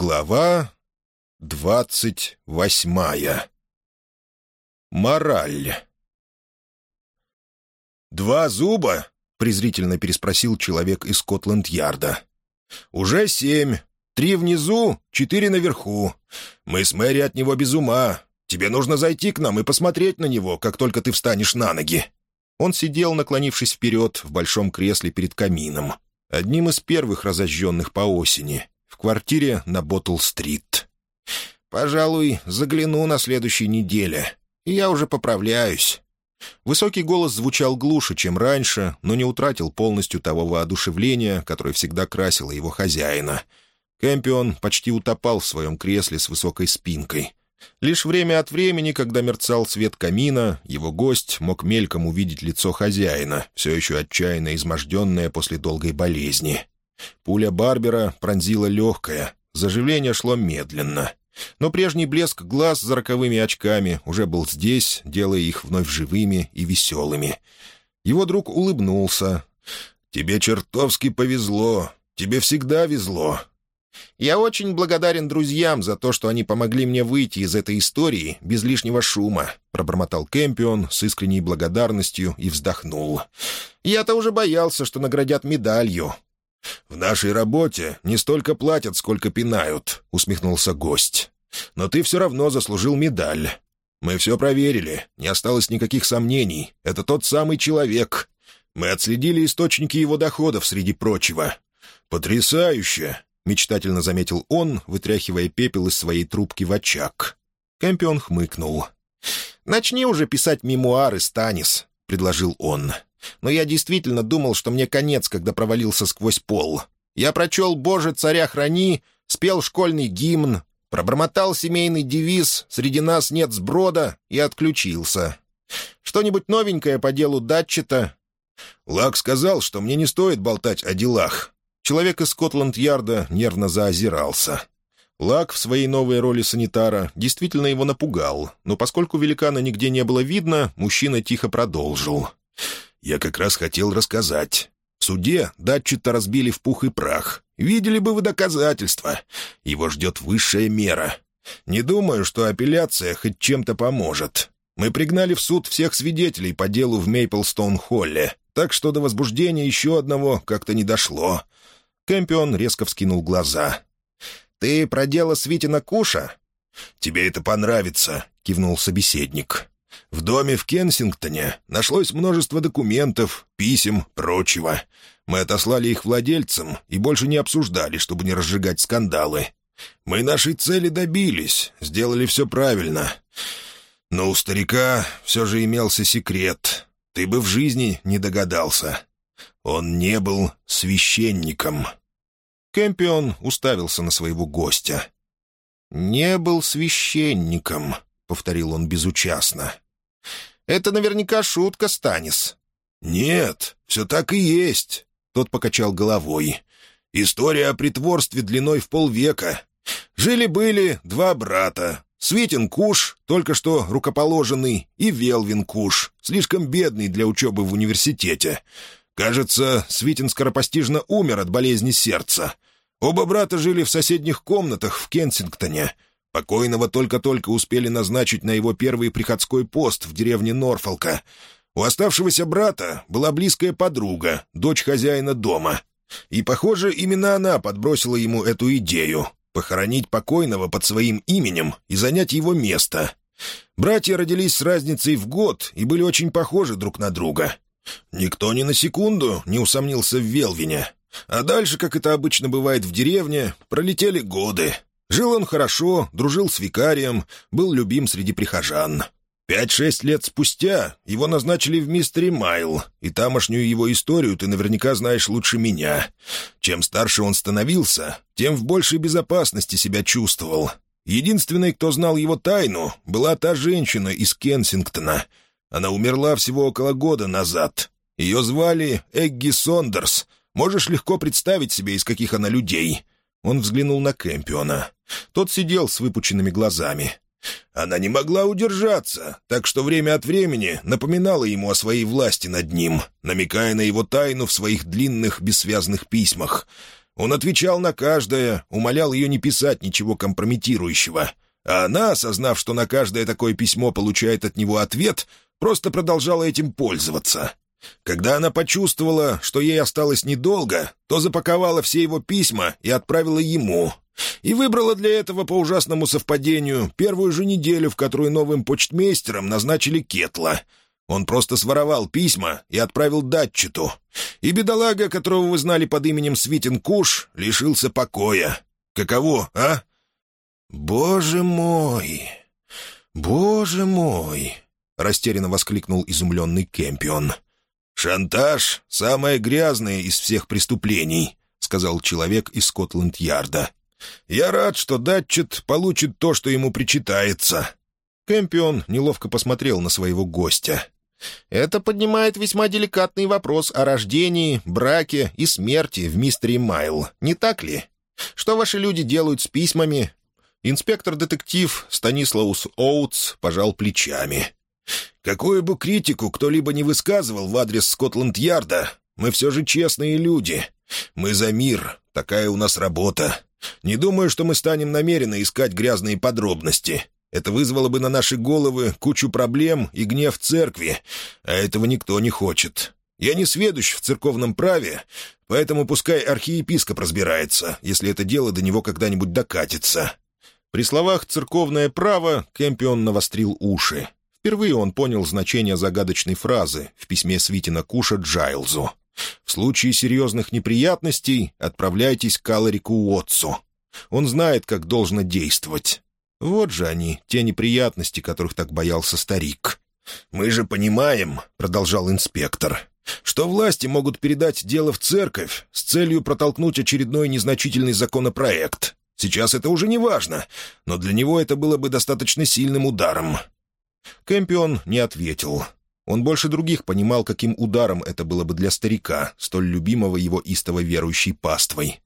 Глава двадцать восьмая. Мораль. «Два зуба?» — презрительно переспросил человек из Скотланд-Ярда. «Уже семь. Три внизу, четыре наверху. Мы с Мэри от него без ума. Тебе нужно зайти к нам и посмотреть на него, как только ты встанешь на ноги». Он сидел, наклонившись вперед, в большом кресле перед камином, одним из первых разожженных по осени, в квартире на Боттл-стрит. «Пожалуй, загляну на следующей неделе, я уже поправляюсь». Высокий голос звучал глуше, чем раньше, но не утратил полностью того воодушевления, которое всегда красило его хозяина. Кэмпион почти утопал в своем кресле с высокой спинкой. Лишь время от времени, когда мерцал свет камина, его гость мог мельком увидеть лицо хозяина, все еще отчаянно изможденное после долгой болезни. Пуля Барбера пронзила легкое, заживление шло медленно. Но прежний блеск глаз за роковыми очками уже был здесь, делая их вновь живыми и веселыми. Его друг улыбнулся. «Тебе чертовски повезло. Тебе всегда везло. Я очень благодарен друзьям за то, что они помогли мне выйти из этой истории без лишнего шума», — пробормотал Кэмпион с искренней благодарностью и вздохнул. «Я-то уже боялся, что наградят медалью. «В нашей работе не столько платят, сколько пинают», — усмехнулся гость. «Но ты все равно заслужил медаль. Мы все проверили, не осталось никаких сомнений. Это тот самый человек. Мы отследили источники его доходов, среди прочего. Потрясающе!» — мечтательно заметил он, вытряхивая пепел из своей трубки в очаг. Кэмпион хмыкнул. «Начни уже писать мемуары, Станис», — предложил он. Но я действительно думал, что мне конец, когда провалился сквозь пол. Я прочел «Боже, царя храни», спел школьный гимн, пробормотал семейный девиз «Среди нас нет сброда» и отключился. Что-нибудь новенькое по делу Датчета? Лак сказал, что мне не стоит болтать о делах. Человек из Скотланд-Ярда нервно заозирался. Лак в своей новой роли санитара действительно его напугал, но поскольку великана нигде не было видно, мужчина тихо продолжил. Я как раз хотел рассказать. В суде датчик-то разбили в пух и прах. Видели бы вы доказательства. Его ждет высшая мера. Не думаю, что апелляция хоть чем-то поможет. Мы пригнали в суд всех свидетелей по делу в Мейплстоун-Холле, так что до возбуждения еще одного как-то не дошло». Кэмпион резко вскинул глаза. «Ты про дело Свитина Куша?» «Тебе это понравится», — кивнул собеседник. В доме в Кенсингтоне нашлось множество документов, писем, прочего. Мы отослали их владельцам и больше не обсуждали, чтобы не разжигать скандалы. Мы нашей цели добились, сделали все правильно. Но у старика все же имелся секрет. Ты бы в жизни не догадался. Он не был священником. Кэмпион уставился на своего гостя. «Не был священником», — повторил он безучастно. «Это наверняка шутка, Станис». «Нет, все так и есть», — тот покачал головой. «История о притворстве длиной в полвека. Жили-были два брата. Светин Куш, только что рукоположенный, и Велвин Куш, слишком бедный для учебы в университете. Кажется, Свитин скоропостижно умер от болезни сердца. Оба брата жили в соседних комнатах в Кенсингтоне — Покойного только-только успели назначить на его первый приходской пост в деревне Норфолка. У оставшегося брата была близкая подруга, дочь хозяина дома. И, похоже, именно она подбросила ему эту идею — похоронить покойного под своим именем и занять его место. Братья родились с разницей в год и были очень похожи друг на друга. Никто ни на секунду не усомнился в Велвине. А дальше, как это обычно бывает в деревне, пролетели годы — Жил он хорошо, дружил с викарием, был любим среди прихожан. Пять-шесть лет спустя его назначили в мистере Майл, и тамошнюю его историю ты наверняка знаешь лучше меня. Чем старше он становился, тем в большей безопасности себя чувствовал. Единственной, кто знал его тайну, была та женщина из Кенсингтона. Она умерла всего около года назад. Ее звали Эгги Сондерс. Можешь легко представить себе, из каких она людей. Он взглянул на Кэмпиона. Тот сидел с выпученными глазами. Она не могла удержаться, так что время от времени напоминала ему о своей власти над ним, намекая на его тайну в своих длинных бессвязных письмах. Он отвечал на каждое, умолял ее не писать ничего компрометирующего. А она, осознав, что на каждое такое письмо получает от него ответ, просто продолжала этим пользоваться. Когда она почувствовала, что ей осталось недолго, то запаковала все его письма и отправила ему. И выбрала для этого, по ужасному совпадению, первую же неделю, в которую новым почтмейстером назначили Кетла. Он просто своровал письма и отправил датчету. И бедолага, которого вы знали под именем Свитин Куш, лишился покоя. Каково, а? «Боже мой! Боже мой!» — растерянно воскликнул изумленный Кемпион. «Шантаж — самое грязное из всех преступлений», — сказал человек из Скотланд-Ярда. «Я рад, что Датчет получит то, что ему причитается». Кэмпион неловко посмотрел на своего гостя. «Это поднимает весьма деликатный вопрос о рождении, браке и смерти в мистере Майл, не так ли? Что ваши люди делают с письмами?» Инспектор-детектив Станислаус Оутс пожал плечами. Какую бы критику кто-либо не высказывал в адрес Скотланд-Ярда, мы все же честные люди. Мы за мир, такая у нас работа. Не думаю, что мы станем намеренно искать грязные подробности. Это вызвало бы на наши головы кучу проблем и гнев церкви, а этого никто не хочет. Я не сведущ в церковном праве, поэтому пускай архиепископ разбирается, если это дело до него когда-нибудь докатится». При словах «церковное право» Кэмпион навострил уши. Впервые он понял значение загадочной фразы в письме Свитина Куша Джайлзу. «В случае серьезных неприятностей отправляйтесь к Аларику Уотсу. Он знает, как должно действовать». Вот же они, те неприятности, которых так боялся старик. «Мы же понимаем», — продолжал инспектор, «что власти могут передать дело в церковь с целью протолкнуть очередной незначительный законопроект. Сейчас это уже не важно, но для него это было бы достаточно сильным ударом. Кэмпион не ответил. Он больше других понимал, каким ударом это было бы для старика, столь любимого его истово верующей паствой.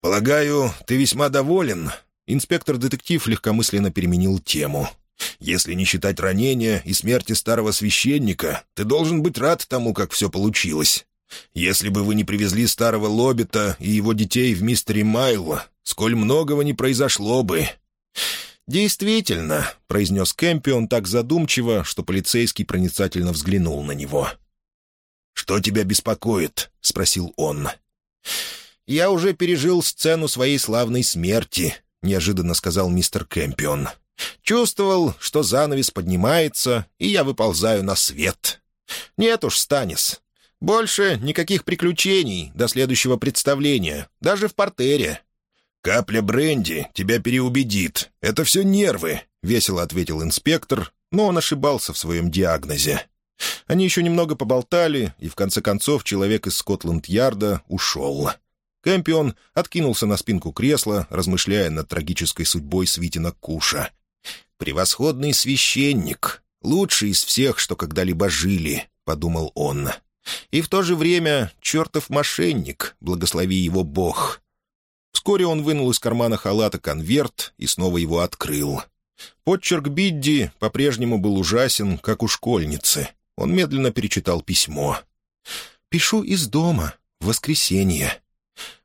«Полагаю, ты весьма доволен?» Инспектор-детектив легкомысленно переменил тему. «Если не считать ранения и смерти старого священника, ты должен быть рад тому, как все получилось. Если бы вы не привезли старого Лоббита и его детей в мистере Майло, сколь многого не произошло бы. «Действительно», — произнес Кэмпион так задумчиво, что полицейский проницательно взглянул на него. «Что тебя беспокоит?» — спросил он. «Я уже пережил сцену своей славной смерти», — неожиданно сказал мистер Кэмпион. «Чувствовал, что занавес поднимается, и я выползаю на свет. Нет уж, Станис, больше никаких приключений до следующего представления, даже в портере. «Капля бренди тебя переубедит. Это все нервы», — весело ответил инспектор, но он ошибался в своем диагнозе. Они еще немного поболтали, и в конце концов человек из Скотланд-Ярда ушел. Кэмпион откинулся на спинку кресла, размышляя над трагической судьбой Свитина Куша. «Превосходный священник, лучший из всех, что когда-либо жили», — подумал он. «И в то же время чертов мошенник, благослови его Бог. Вскоре он вынул из кармана халата конверт и снова его открыл. Подчерк Бидди по-прежнему был ужасен, как у школьницы. Он медленно перечитал письмо. «Пишу из дома. В воскресенье.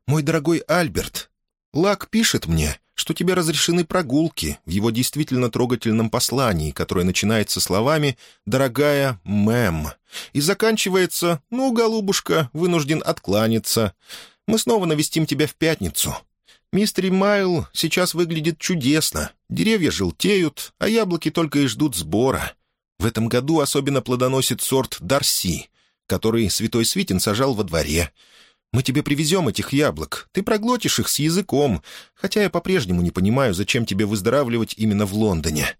Мой дорогой Альберт, Лак пишет мне, что тебе разрешены прогулки в его действительно трогательном послании, которое начинается словами «Дорогая мэм» и заканчивается «Ну, голубушка, вынужден откланяться. Мы снова навестим тебя в пятницу. Мистер Майл сейчас выглядит чудесно. Деревья желтеют, а яблоки только и ждут сбора. В этом году особенно плодоносит сорт Дарси, который святой Свитин сажал во дворе. Мы тебе привезем этих яблок. Ты проглотишь их с языком, хотя я по-прежнему не понимаю, зачем тебе выздоравливать именно в Лондоне.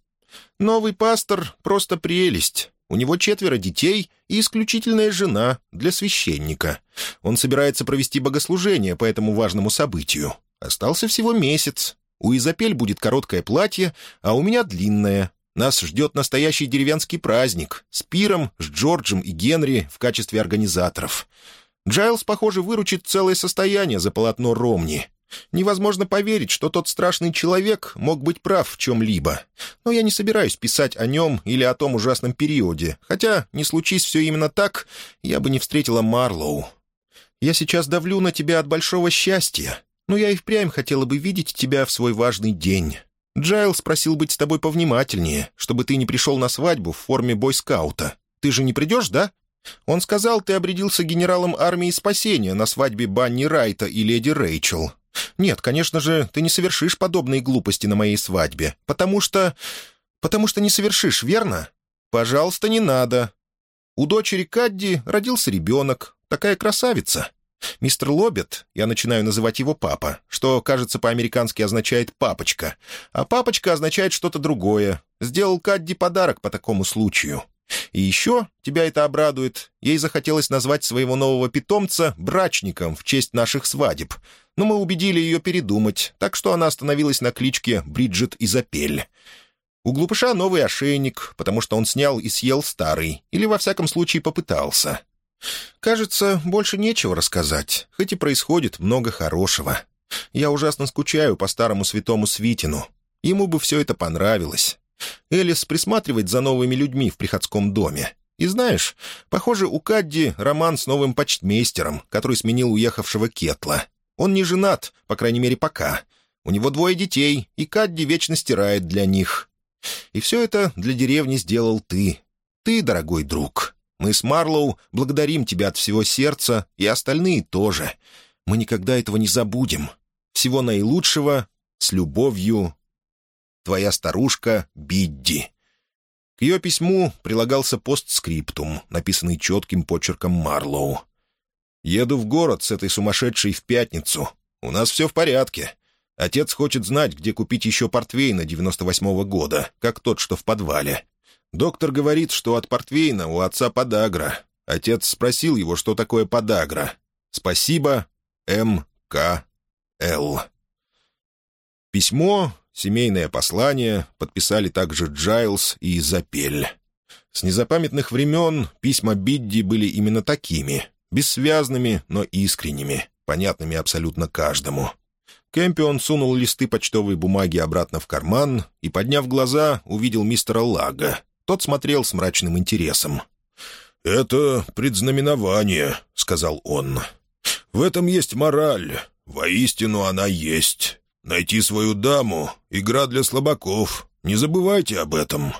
Новый пастор — просто прелесть. У него четверо детей и исключительная жена для священника. Он собирается провести богослужение по этому важному событию. Остался всего месяц. У Изапель будет короткое платье, а у меня длинное. Нас ждет настоящий деревенский праздник с Пиром, с Джорджем и Генри в качестве организаторов. Джайлз, похоже, выручит целое состояние за полотно Ромни. Невозможно поверить, что тот страшный человек мог быть прав в чем-либо. Но я не собираюсь писать о нем или о том ужасном периоде, хотя, не случись все именно так, я бы не встретила Марлоу. Я сейчас давлю на тебя от большого счастья, но я и впрямь хотела бы видеть тебя в свой важный день. Джайл спросил быть с тобой повнимательнее, чтобы ты не пришел на свадьбу в форме бойскаута. Ты же не придешь, да? Он сказал, ты обрядился генералом армии спасения на свадьбе Банни Райта и леди Рэйчел. Нет, конечно же, ты не совершишь подобные глупости на моей свадьбе, потому что... потому что не совершишь, верно? Пожалуйста, не надо. У дочери Кадди родился ребенок, такая красавица. Мистер Лобет, я начинаю называть его папа, что, кажется, по-американски означает «папочка», а «папочка» означает что-то другое. Сделал Кадди подарок по такому случаю. И еще, тебя это обрадует, ей захотелось назвать своего нового питомца брачником в честь наших свадеб. Но мы убедили ее передумать, так что она остановилась на кличке Бриджит Изапель. У глупыша новый ошейник, потому что он снял и съел старый, или во всяком случае попытался. Кажется, больше нечего рассказать, хоть и происходит много хорошего. Я ужасно скучаю по старому святому Свитину. Ему бы все это понравилось. Элис присматривает за новыми людьми в приходском доме. И знаешь, похоже, у Кадди роман с новым почтмейстером, который сменил уехавшего Кетла. Он не женат, по крайней мере, пока. У него двое детей, и Кадди вечно стирает для них. И все это для деревни сделал ты. Ты, дорогой друг. Мы с Марлоу благодарим тебя от всего сердца, и остальные тоже. Мы никогда этого не забудем. Всего наилучшего, с любовью, твоя старушка Бидди». К ее письму прилагался постскриптум, написанный четким почерком Марлоу. «Еду в город с этой сумасшедшей в пятницу. У нас все в порядке. Отец хочет знать, где купить еще портвейна 98-го года, как тот, что в подвале. Доктор говорит, что от портвейна у отца подагра. Отец спросил его, что такое подагра. Спасибо, М. К. Л. Письмо, семейное послание подписали также Джайлз и Запель. С незапамятных времен письма Бидди были именно такими, бессвязными, но искренними, понятными абсолютно каждому. Кэмпион сунул листы почтовой бумаги обратно в карман и, подняв глаза, увидел мистера Лага, тот смотрел с мрачным интересом. «Это предзнаменование», — сказал он. «В этом есть мораль. Воистину она есть. Найти свою даму — игра для слабаков. Не забывайте об этом».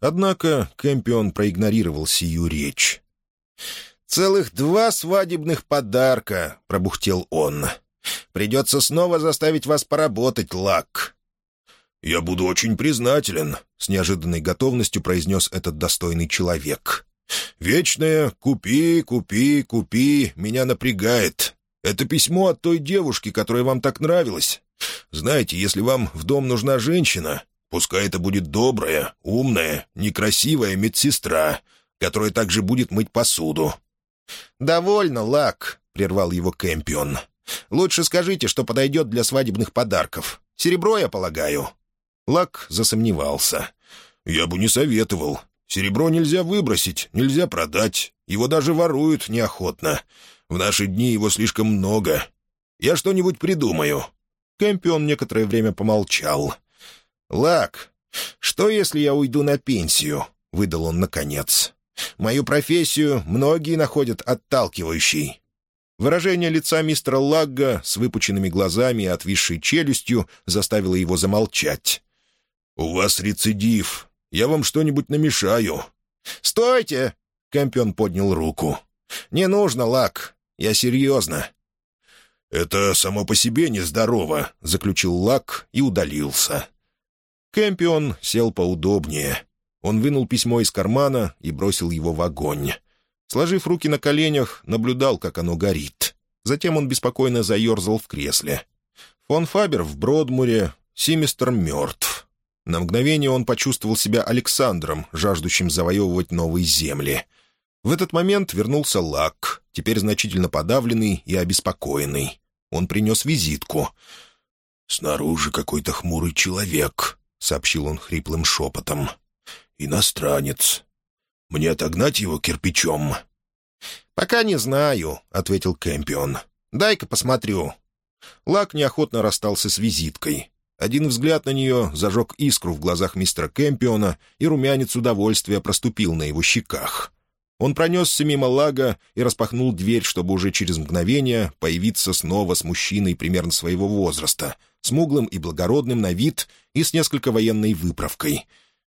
Однако Кэмпион проигнорировал сию речь. «Целых два свадебных подарка», — пробухтел он. «Придется снова заставить вас поработать, Лак. «Я буду очень признателен», — с неожиданной готовностью произнес этот достойный человек. «Вечное «купи, купи, купи» меня напрягает. Это письмо от той девушки, которая вам так нравилась. Знаете, если вам в дом нужна женщина, пускай это будет добрая, умная, некрасивая медсестра, которая также будет мыть посуду». «Довольно, Лак», — прервал его Кэмпион. «Лучше скажите, что подойдет для свадебных подарков. Серебро, я полагаю». Лак засомневался. «Я бы не советовал. Серебро нельзя выбросить, нельзя продать. Его даже воруют неохотно. В наши дни его слишком много. Я что-нибудь придумаю». Кэмпион некоторое время помолчал. «Лак, что, если я уйду на пенсию?» — выдал он наконец. «Мою профессию многие находят отталкивающей». Выражение лица мистера Лагга с выпученными глазами и отвисшей челюстью заставило его замолчать. «У вас рецидив. Я вам что-нибудь намешаю». «Стойте!» — Кэмпион поднял руку. «Не нужно, Лак. Я серьезно». «Это само по себе нездорово», — заключил Лак и удалился. Кэмпион сел поудобнее. Он вынул письмо из кармана и бросил его в огонь. Сложив руки на коленях, наблюдал, как оно горит. Затем он беспокойно заерзал в кресле. Фон Фабер в Бродмуре, Симистер мертв. На мгновение он почувствовал себя Александром, жаждущим завоевывать новые земли. В этот момент вернулся Лак, теперь значительно подавленный и обеспокоенный. Он принес визитку. «Снаружи какой-то хмурый человек», — сообщил он хриплым шепотом. «Иностранец. Мне отогнать его кирпичом?» «Пока не знаю», — ответил Кэмпион. «Дай-ка посмотрю». Лак неохотно расстался с визиткой. Один взгляд на нее зажег искру в глазах мистера Кэмпиона, и румянец удовольствия проступил на его щеках. Он пронесся мимо лага и распахнул дверь, чтобы уже через мгновение появиться снова с мужчиной примерно своего возраста, смуглым и благородным на вид и с несколько военной выправкой.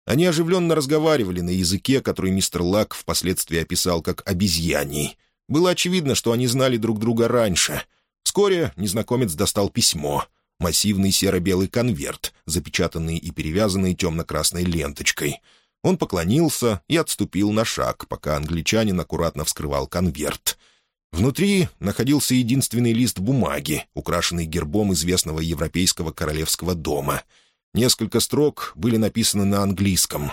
Они оживленно разговаривали на языке, который мистер Лак впоследствии описал как «обезьяний». Было очевидно, что они знали друг друга раньше. Вскоре незнакомец достал письмо — массивный серо-белый конверт, запечатанный и перевязанный темно-красной ленточкой — он поклонился и отступил на шаг, пока англичанин аккуратно вскрывал конверт. Внутри находился единственный лист бумаги, украшенный гербом известного европейского королевского дома. Несколько строк были написаны на английском.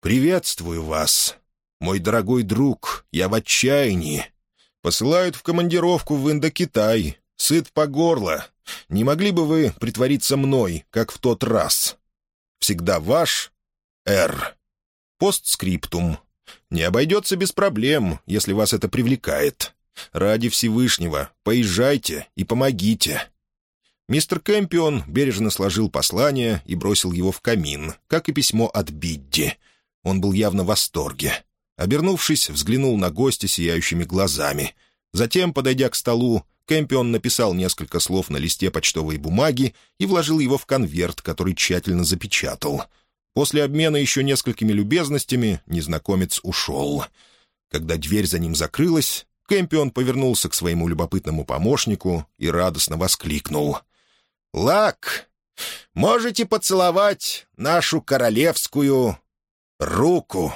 «Приветствую вас. Мой дорогой друг, я в отчаянии. Посылают в командировку в Индокитай. Сыт по горло. Не могли бы вы притвориться мной, как в тот раз? Всегда ваш Р. Постскриптум. Не обойдется без проблем, если вас это привлекает. Ради Всевышнего, поезжайте и помогите». Мистер Кэмпион бережно сложил послание и бросил его в камин, как и письмо от Бидди. Он был явно в восторге. Обернувшись, взглянул на гостя сияющими глазами. Затем, подойдя к столу, Кэмпион написал несколько слов на листе почтовой бумаги и вложил его в конверт, который тщательно запечатал — После обмена еще несколькими любезностями незнакомец ушел. Когда дверь за ним закрылась, Кэмпион повернулся к своему любопытному помощнику и радостно воскликнул. «Лак, можете поцеловать нашу королевскую руку!»